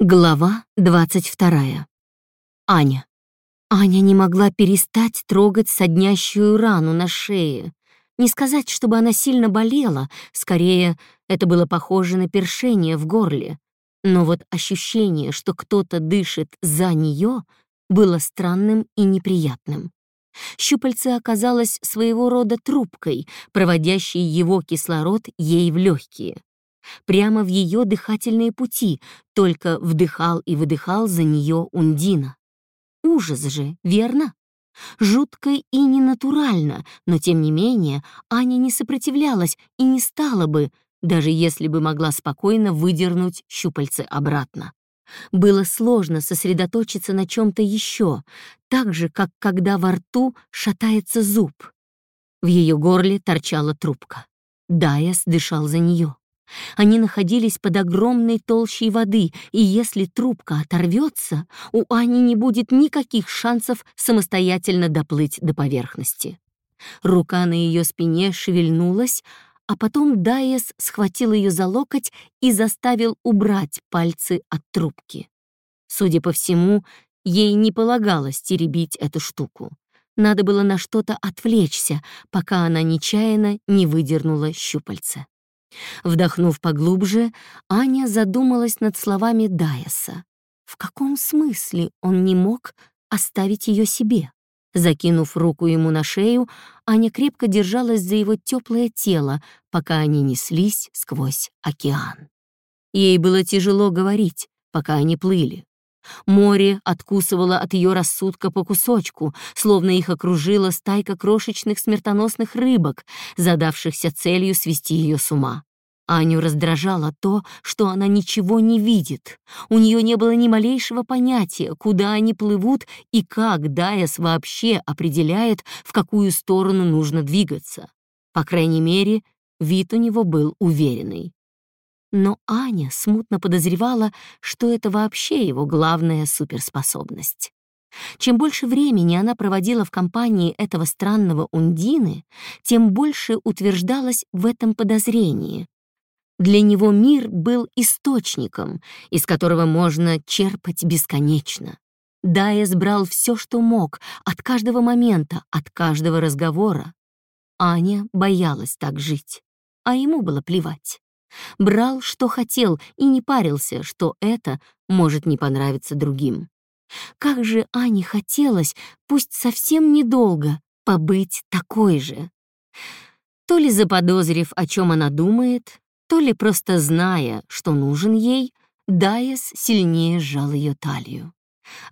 Глава 22. Аня. Аня не могла перестать трогать соднящую рану на шее. Не сказать, чтобы она сильно болела, скорее, это было похоже на першение в горле. Но вот ощущение, что кто-то дышит за нее, было странным и неприятным. Щупальце оказалось своего рода трубкой, проводящей его кислород ей в легкие прямо в ее дыхательные пути, только вдыхал и выдыхал за нее Ундина. Ужас же, верно? Жутко и ненатурально, но тем не менее Аня не сопротивлялась и не стала бы, даже если бы могла спокойно выдернуть щупальце обратно. Было сложно сосредоточиться на чем-то еще, так же, как когда во рту шатается зуб. В ее горле торчала трубка. Дайас дышал за нее. Они находились под огромной толщей воды, и если трубка оторвется, у Ани не будет никаких шансов самостоятельно доплыть до поверхности. Рука на ее спине шевельнулась, а потом Дайес схватил ее за локоть и заставил убрать пальцы от трубки. Судя по всему, ей не полагалось теребить эту штуку. Надо было на что-то отвлечься, пока она нечаянно не выдернула щупальце. Вдохнув поглубже, Аня задумалась над словами Дайеса. В каком смысле он не мог оставить ее себе? Закинув руку ему на шею, Аня крепко держалась за его теплое тело, пока они неслись сквозь океан. Ей было тяжело говорить, пока они плыли. Море откусывало от ее рассудка по кусочку, словно их окружила стайка крошечных смертоносных рыбок, задавшихся целью свести ее с ума. Аню раздражало то, что она ничего не видит. У нее не было ни малейшего понятия, куда они плывут и как Дайас вообще определяет, в какую сторону нужно двигаться. По крайней мере, вид у него был уверенный. Но Аня смутно подозревала, что это вообще его главная суперспособность. Чем больше времени она проводила в компании этого странного Ундины, тем больше утверждалась в этом подозрении. Для него мир был источником, из которого можно черпать бесконечно. Дайес брал все, что мог, от каждого момента, от каждого разговора. Аня боялась так жить, а ему было плевать. Брал, что хотел, и не парился, что это может не понравиться другим. Как же Ане хотелось, пусть совсем недолго, побыть такой же. То ли заподозрив, о чем она думает, то ли просто зная, что нужен ей, Дайес сильнее сжал ее талию.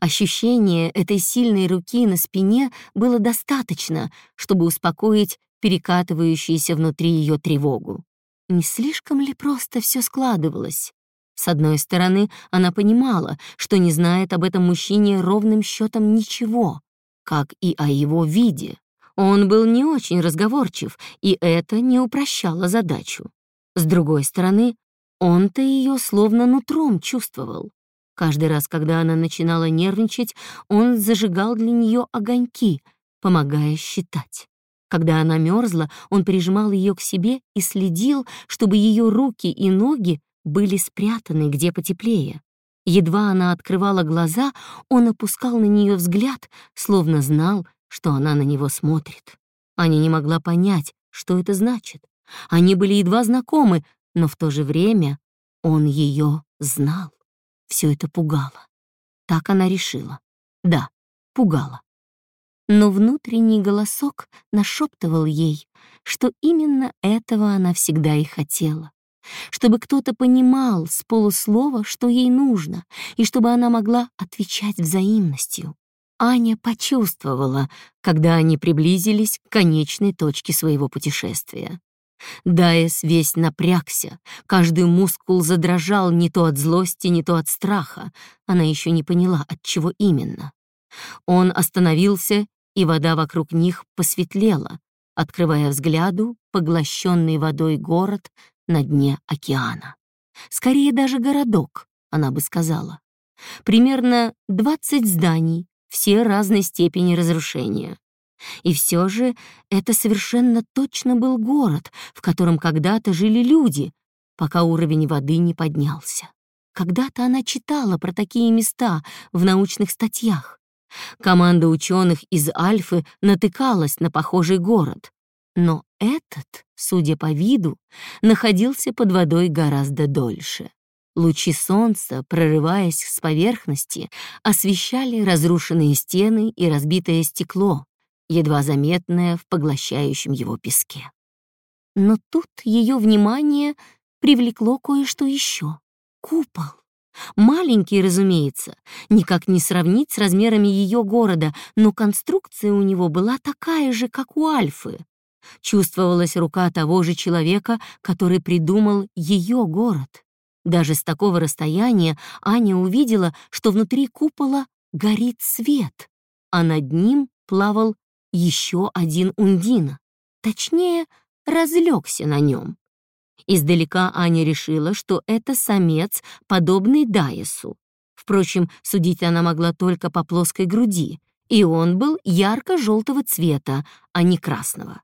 Ощущение этой сильной руки на спине было достаточно, чтобы успокоить перекатывающуюся внутри ее тревогу. Не слишком ли просто все складывалось? С одной стороны, она понимала, что не знает об этом мужчине ровным счетом ничего, как и о его виде. Он был не очень разговорчив, и это не упрощало задачу. С другой стороны, он-то ее словно нутром чувствовал. Каждый раз, когда она начинала нервничать, он зажигал для нее огоньки, помогая считать. Когда она мерзла, он прижимал ее к себе и следил, чтобы ее руки и ноги были спрятаны где потеплее. Едва она открывала глаза, он опускал на нее взгляд, словно знал, что она на него смотрит. Аня не могла понять, что это значит. Они были едва знакомы, но в то же время он ее знал. Все это пугало. Так она решила. Да, пугало но внутренний голосок нашептывал ей, что именно этого она всегда и хотела. Чтобы кто-то понимал с полуслова, что ей нужно, и чтобы она могла отвечать взаимностью. Аня почувствовала, когда они приблизились к конечной точке своего путешествия. Дайес весь напрягся, каждый мускул задрожал не то от злости, не то от страха. Она еще не поняла, от чего именно. Он остановился и вода вокруг них посветлела, открывая взгляду поглощенный водой город на дне океана. Скорее даже городок, она бы сказала. Примерно 20 зданий, все разной степени разрушения. И все же это совершенно точно был город, в котором когда-то жили люди, пока уровень воды не поднялся. Когда-то она читала про такие места в научных статьях. Команда ученых из Альфы натыкалась на похожий город. Но этот, судя по виду, находился под водой гораздо дольше. Лучи солнца, прорываясь с поверхности, освещали разрушенные стены и разбитое стекло, едва заметное в поглощающем его песке. Но тут ее внимание привлекло кое-что еще. Купол. Маленький, разумеется, никак не сравнить с размерами ее города, но конструкция у него была такая же, как у Альфы. Чувствовалась рука того же человека, который придумал ее город. Даже с такого расстояния Аня увидела, что внутри купола горит свет, а над ним плавал еще один Ундина. Точнее, разлегся на нем. Издалека Аня решила, что это самец, подобный Дайесу. Впрочем, судить она могла только по плоской груди, и он был ярко-желтого цвета, а не красного.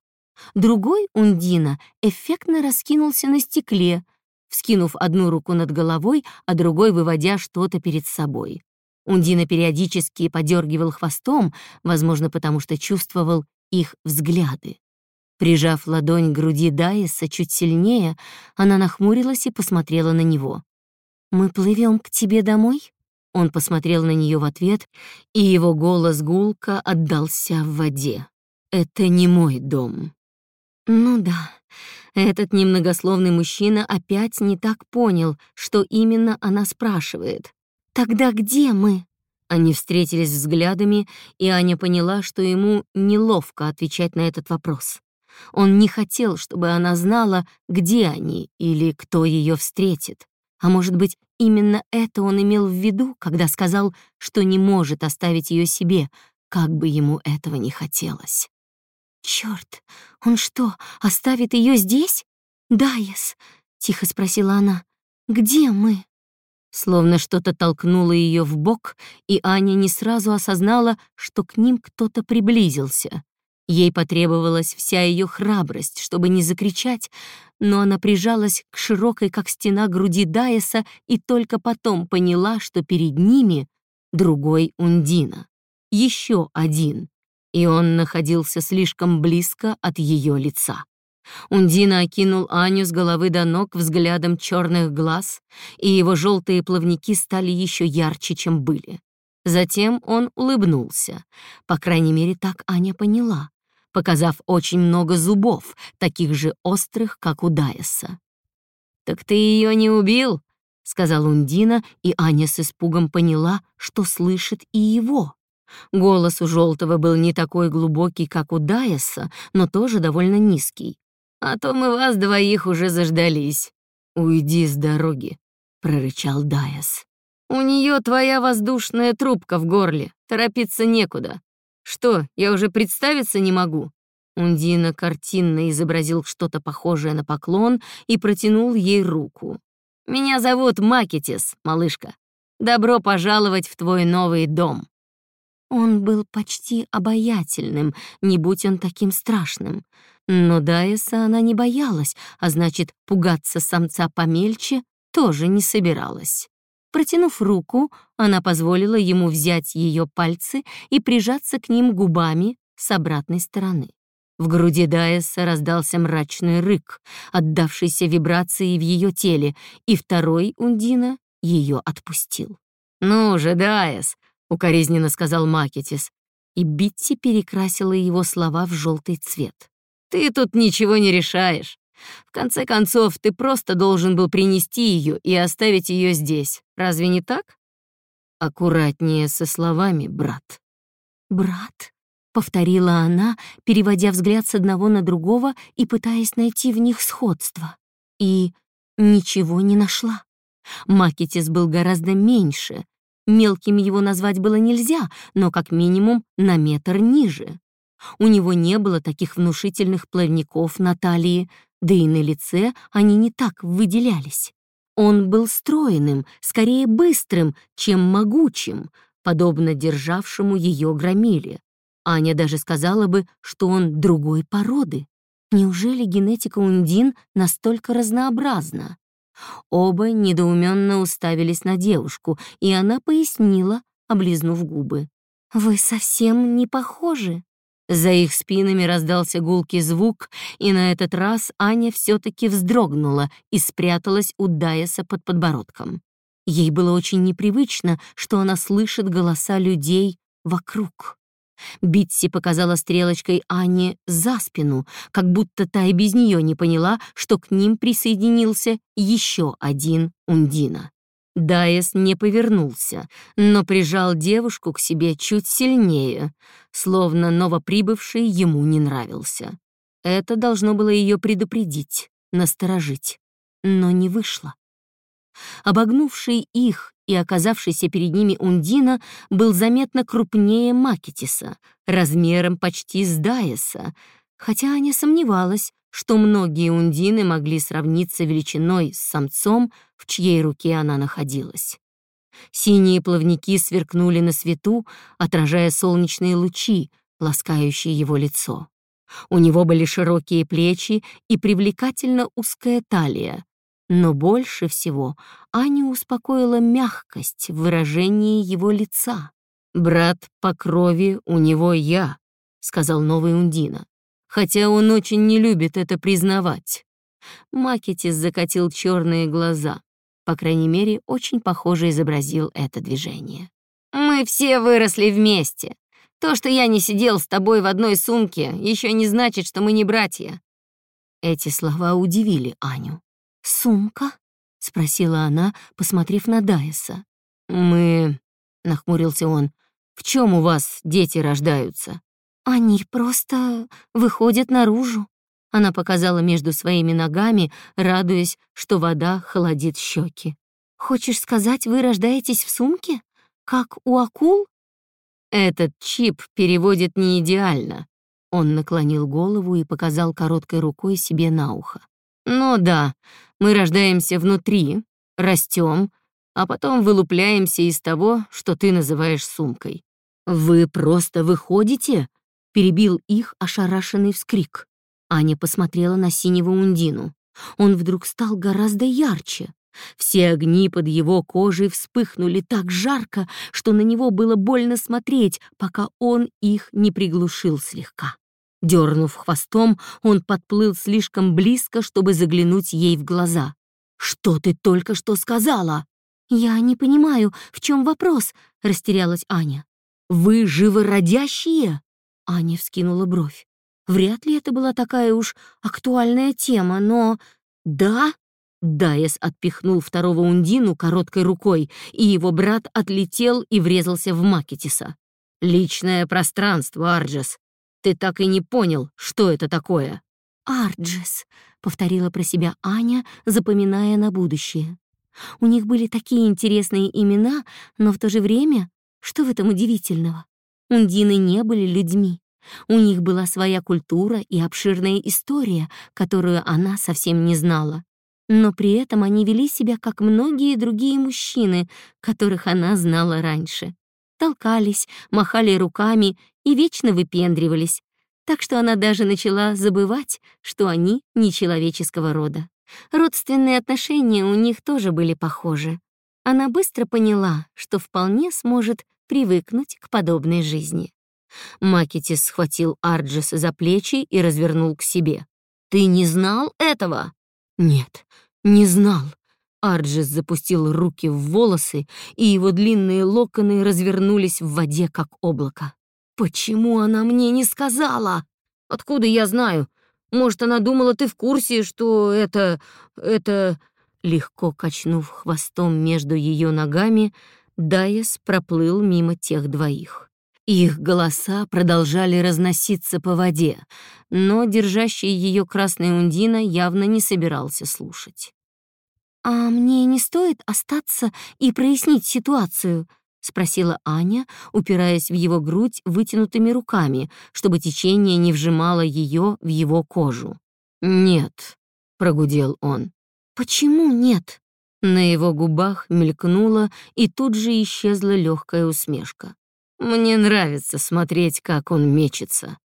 Другой Ундина эффектно раскинулся на стекле, вскинув одну руку над головой, а другой выводя что-то перед собой. Ундина периодически подергивал хвостом, возможно, потому что чувствовал их взгляды. Прижав ладонь к груди Дайеса чуть сильнее, она нахмурилась и посмотрела на него. «Мы плывем к тебе домой?» Он посмотрел на нее в ответ, и его голос гулко отдался в воде. «Это не мой дом». Ну да, этот немногословный мужчина опять не так понял, что именно она спрашивает. «Тогда где мы?» Они встретились взглядами, и Аня поняла, что ему неловко отвечать на этот вопрос. Он не хотел, чтобы она знала, где они или кто ее встретит. А может быть, именно это он имел в виду, когда сказал, что не может оставить ее себе, как бы ему этого не хотелось. Черт, он что, оставит ее здесь? Дайес, тихо спросила она. Где мы? Словно что-то толкнуло ее в бок, и Аня не сразу осознала, что к ним кто-то приблизился. Ей потребовалась вся ее храбрость, чтобы не закричать, но она прижалась к широкой, как стена, груди Дайеса и только потом поняла, что перед ними другой Ундина. Еще один. И он находился слишком близко от ее лица. Ундина окинул Аню с головы до ног взглядом черных глаз, и его желтые плавники стали еще ярче, чем были. Затем он улыбнулся. По крайней мере, так Аня поняла показав очень много зубов, таких же острых, как у Дайеса. «Так ты ее не убил?» — сказал Ундина, и Аня с испугом поняла, что слышит и его. Голос у Желтого был не такой глубокий, как у Дайеса, но тоже довольно низкий. «А то мы вас двоих уже заждались». «Уйди с дороги», — прорычал Дайес. «У нее твоя воздушная трубка в горле, торопиться некуда. Что, я уже представиться не могу?» Ундина картинно изобразил что-то похожее на поклон и протянул ей руку. «Меня зовут Макетис, малышка. Добро пожаловать в твой новый дом». Он был почти обаятельным, не будь он таким страшным. Но Дайеса она не боялась, а значит, пугаться самца помельче тоже не собиралась. Протянув руку, она позволила ему взять ее пальцы и прижаться к ним губами с обратной стороны. В груди Дайеса раздался мрачный рык, отдавшийся вибрации в ее теле, и второй Ундина ее отпустил. «Ну же, Дайес!» — укоризненно сказал Макетис, и Битти перекрасила его слова в желтый цвет. «Ты тут ничего не решаешь. В конце концов, ты просто должен был принести ее и оставить ее здесь. Разве не так? Аккуратнее со словами, брат. Брат? Повторила она, переводя взгляд с одного на другого и пытаясь найти в них сходство. И ничего не нашла. Макетис был гораздо меньше. Мелким его назвать было нельзя, но как минимум на метр ниже. У него не было таких внушительных плавников на талии, да и на лице они не так выделялись. Он был стройным, скорее быстрым, чем могучим, подобно державшему ее громиле. Аня даже сказала бы, что он другой породы. Неужели генетика Ундин настолько разнообразна? Оба недоуменно уставились на девушку, и она пояснила, облизнув губы. «Вы совсем не похожи». За их спинами раздался гулкий звук, и на этот раз Аня все-таки вздрогнула и спряталась у Дайеса под подбородком. Ей было очень непривычно, что она слышит голоса людей вокруг. Битси показала стрелочкой Ане за спину, как будто та и без нее не поняла, что к ним присоединился еще один Ундина. Дайес не повернулся, но прижал девушку к себе чуть сильнее, словно новоприбывший ему не нравился. Это должно было ее предупредить, насторожить, но не вышло. Обогнувший их и оказавшийся перед ними Ундина был заметно крупнее Макетиса, размером почти с Дайеса, хотя Аня сомневалась, что многие Ундины могли сравниться величиной с самцом, в чьей руке она находилась. Синие плавники сверкнули на свету, отражая солнечные лучи, ласкающие его лицо. У него были широкие плечи и привлекательно узкая талия, но больше всего Аню успокоила мягкость в выражении его лица. «Брат по крови у него я», — сказал новый Ундина, хотя он очень не любит это признавать. Макетис закатил черные глаза. По крайней мере, очень похоже изобразил это движение. «Мы все выросли вместе. То, что я не сидел с тобой в одной сумке, еще не значит, что мы не братья». Эти слова удивили Аню. «Сумка?» — спросила она, посмотрев на Дайса. «Мы...» — нахмурился он. «В чем у вас дети рождаются?» «Они просто выходят наружу». Она показала между своими ногами, радуясь, что вода холодит щеки. «Хочешь сказать, вы рождаетесь в сумке? Как у акул?» «Этот чип переводит не идеально». Он наклонил голову и показал короткой рукой себе на ухо. «Ну да, мы рождаемся внутри, растем, а потом вылупляемся из того, что ты называешь сумкой. Вы просто выходите?» — перебил их ошарашенный вскрик. Аня посмотрела на синего Ундину. Он вдруг стал гораздо ярче. Все огни под его кожей вспыхнули так жарко, что на него было больно смотреть, пока он их не приглушил слегка. Дернув хвостом, он подплыл слишком близко, чтобы заглянуть ей в глаза. «Что ты только что сказала?» «Я не понимаю, в чем вопрос?» — растерялась Аня. «Вы живородящие?» Аня вскинула бровь. Вряд ли это была такая уж актуальная тема, но... «Да?» Дайес отпихнул второго Ундину короткой рукой, и его брат отлетел и врезался в Макетиса. «Личное пространство, Арджес. Ты так и не понял, что это такое». «Арджес», — повторила про себя Аня, запоминая на будущее. У них были такие интересные имена, но в то же время, что в этом удивительного? Ундины не были людьми. У них была своя культура и обширная история, которую она совсем не знала. Но при этом они вели себя, как многие другие мужчины, которых она знала раньше. Толкались, махали руками и вечно выпендривались, так что она даже начала забывать, что они нечеловеческого рода. Родственные отношения у них тоже были похожи. Она быстро поняла, что вполне сможет привыкнуть к подобной жизни. Макетис схватил Арджеса за плечи и развернул к себе. «Ты не знал этого?» «Нет, не знал». Арджес запустил руки в волосы, и его длинные локоны развернулись в воде, как облако. «Почему она мне не сказала?» «Откуда я знаю? Может, она думала, ты в курсе, что это... это...» Легко качнув хвостом между ее ногами, Дайес проплыл мимо тех двоих. Их голоса продолжали разноситься по воде, но держащий ее красный Ундина явно не собирался слушать. «А мне не стоит остаться и прояснить ситуацию?» — спросила Аня, упираясь в его грудь вытянутыми руками, чтобы течение не вжимало ее в его кожу. «Нет», — прогудел он. «Почему нет?» На его губах мелькнула и тут же исчезла легкая усмешка. «Мне нравится смотреть, как он мечется».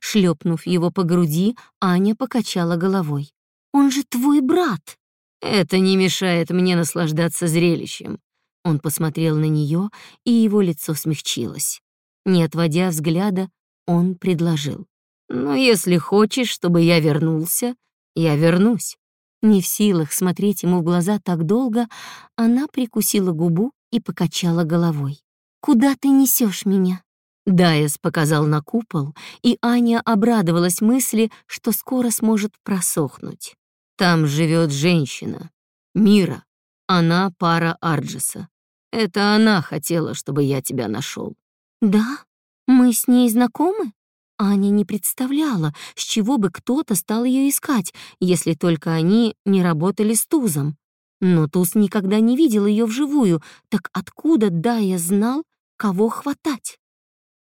Шлепнув его по груди, Аня покачала головой. «Он же твой брат!» Это не мешает мне наслаждаться зрелищем. Он посмотрел на нее, и его лицо смягчилось. Не отводя взгляда, он предложил. «Но если хочешь, чтобы я вернулся, я вернусь». Не в силах смотреть ему в глаза так долго, она прикусила губу и покачала головой. «Куда ты несешь меня?» Дайес показал на купол, и Аня обрадовалась мысли, что скоро сможет просохнуть. «Там живет женщина, Мира. Она пара Арджиса. Это она хотела, чтобы я тебя нашел. «Да? Мы с ней знакомы?» Аня не представляла, с чего бы кто-то стал ее искать, если только они не работали с Тузом. Но Туз никогда не видел ее вживую, так откуда Дая знал, кого хватать?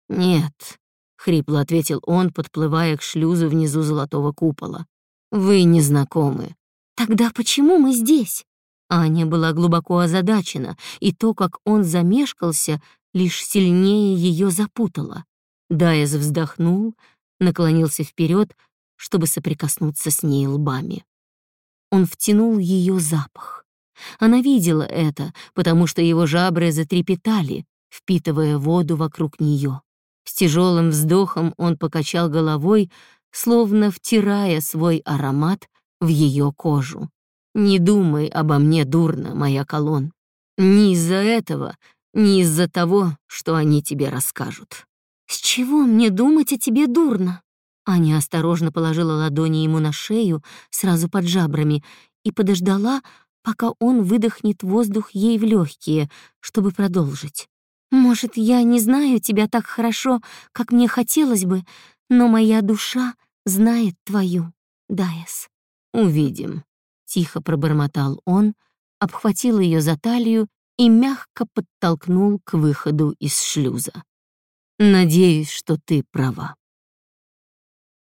«Нет», — хрипло ответил он, подплывая к шлюзу внизу золотого купола. «Вы не знакомы». «Тогда почему мы здесь?» Аня была глубоко озадачена, и то, как он замешкался, лишь сильнее ее запутало. Дайз вздохнул, наклонился вперед, чтобы соприкоснуться с ней лбами. Он втянул ее запах. Она видела это, потому что его жабры затрепетали, впитывая воду вокруг нее. С тяжелым вздохом он покачал головой, словно втирая свой аромат в ее кожу. «Не думай обо мне дурно, моя колонн. Ни из-за этого, ни из-за того, что они тебе расскажут». «С чего мне думать о тебе дурно?» Аня осторожно положила ладони ему на шею, сразу под жабрами, и подождала, пока он выдохнет воздух ей в легкие, чтобы продолжить. «Может, я не знаю тебя так хорошо, как мне хотелось бы, но моя душа знает твою, Дайес». «Увидим», — тихо пробормотал он, обхватил ее за талию и мягко подтолкнул к выходу из шлюза. Надеюсь, что ты права.